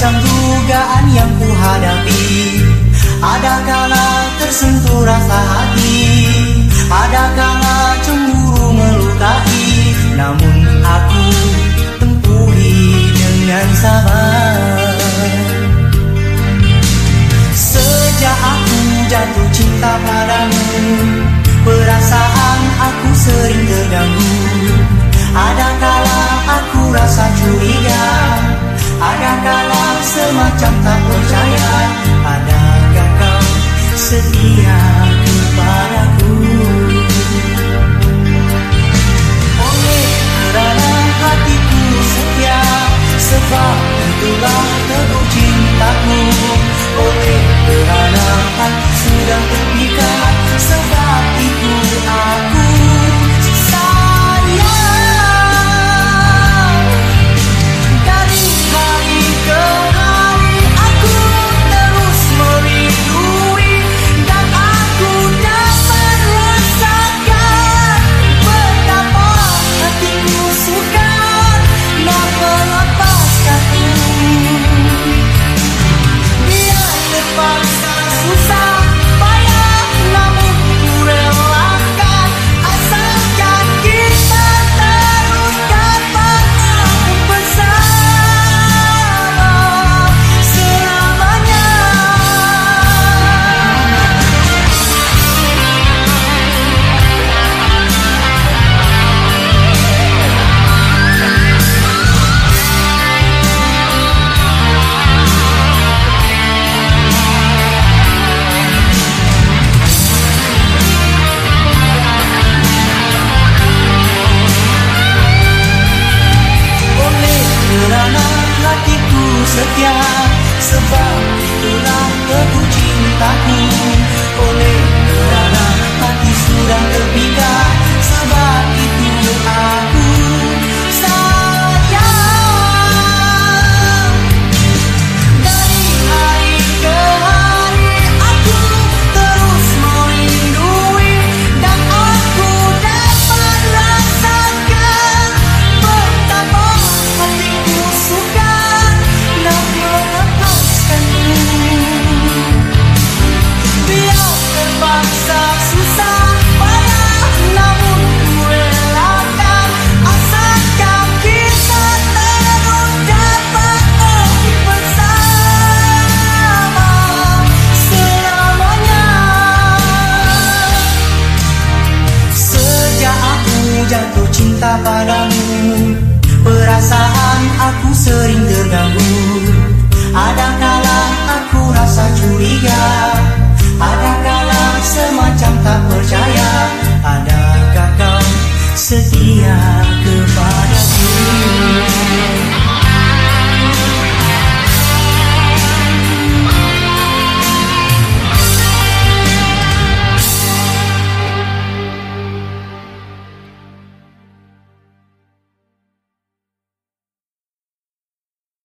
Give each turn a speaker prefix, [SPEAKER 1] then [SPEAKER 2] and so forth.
[SPEAKER 1] macam dugaan yang ku hadapi Ada kala tersentuh rasa hati? Ada kala cemburu melukai? Namun aku tempuhi dengan sabar. Sejak aku jatuh cinta padamu Perasaan aku sering terganggu. Ada kala aku rasa setia kepadaku jatuh cinta padamu. Perasaan aku sering terganggu